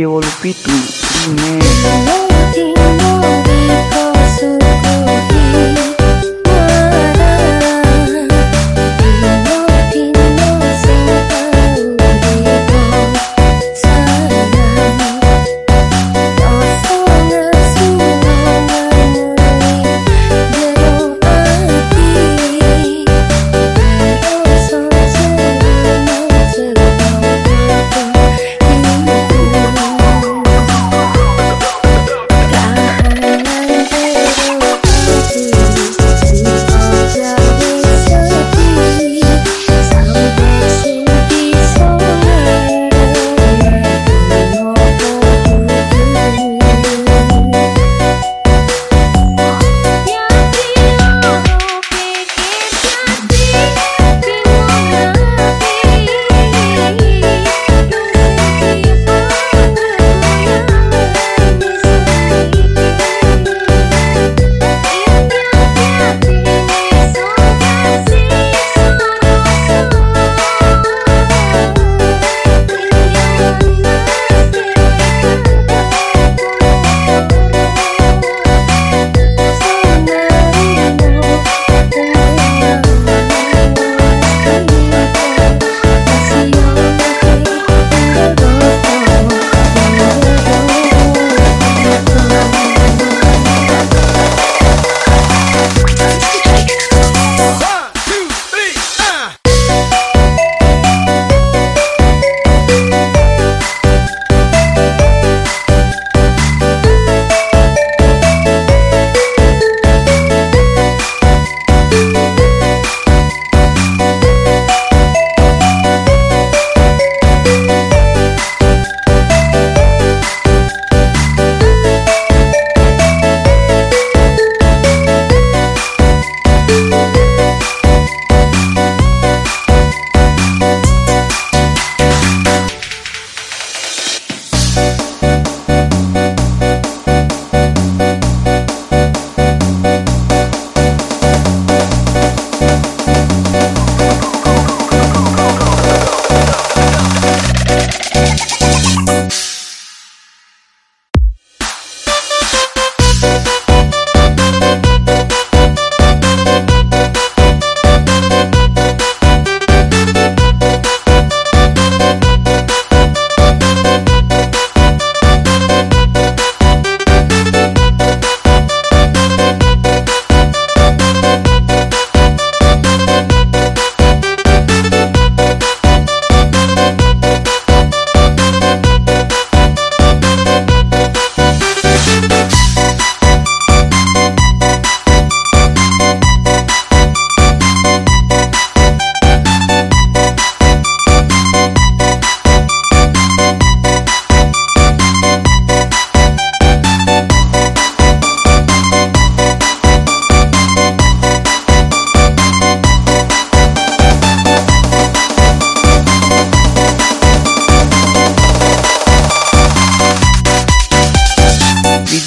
llevo Lupito, dime.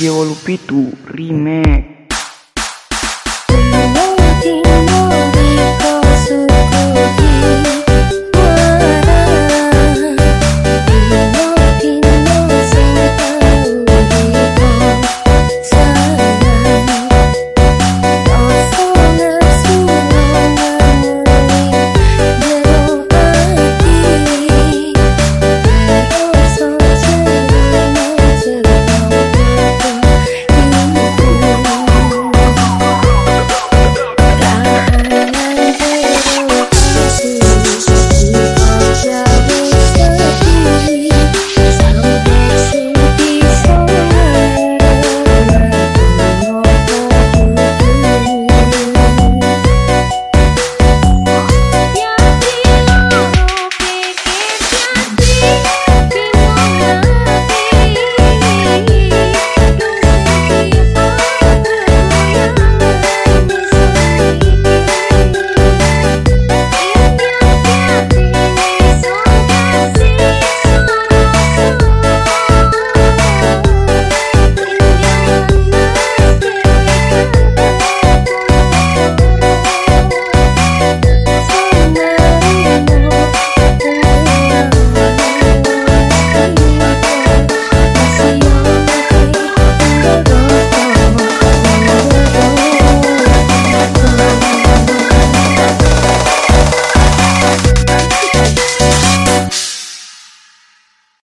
G87 Remake.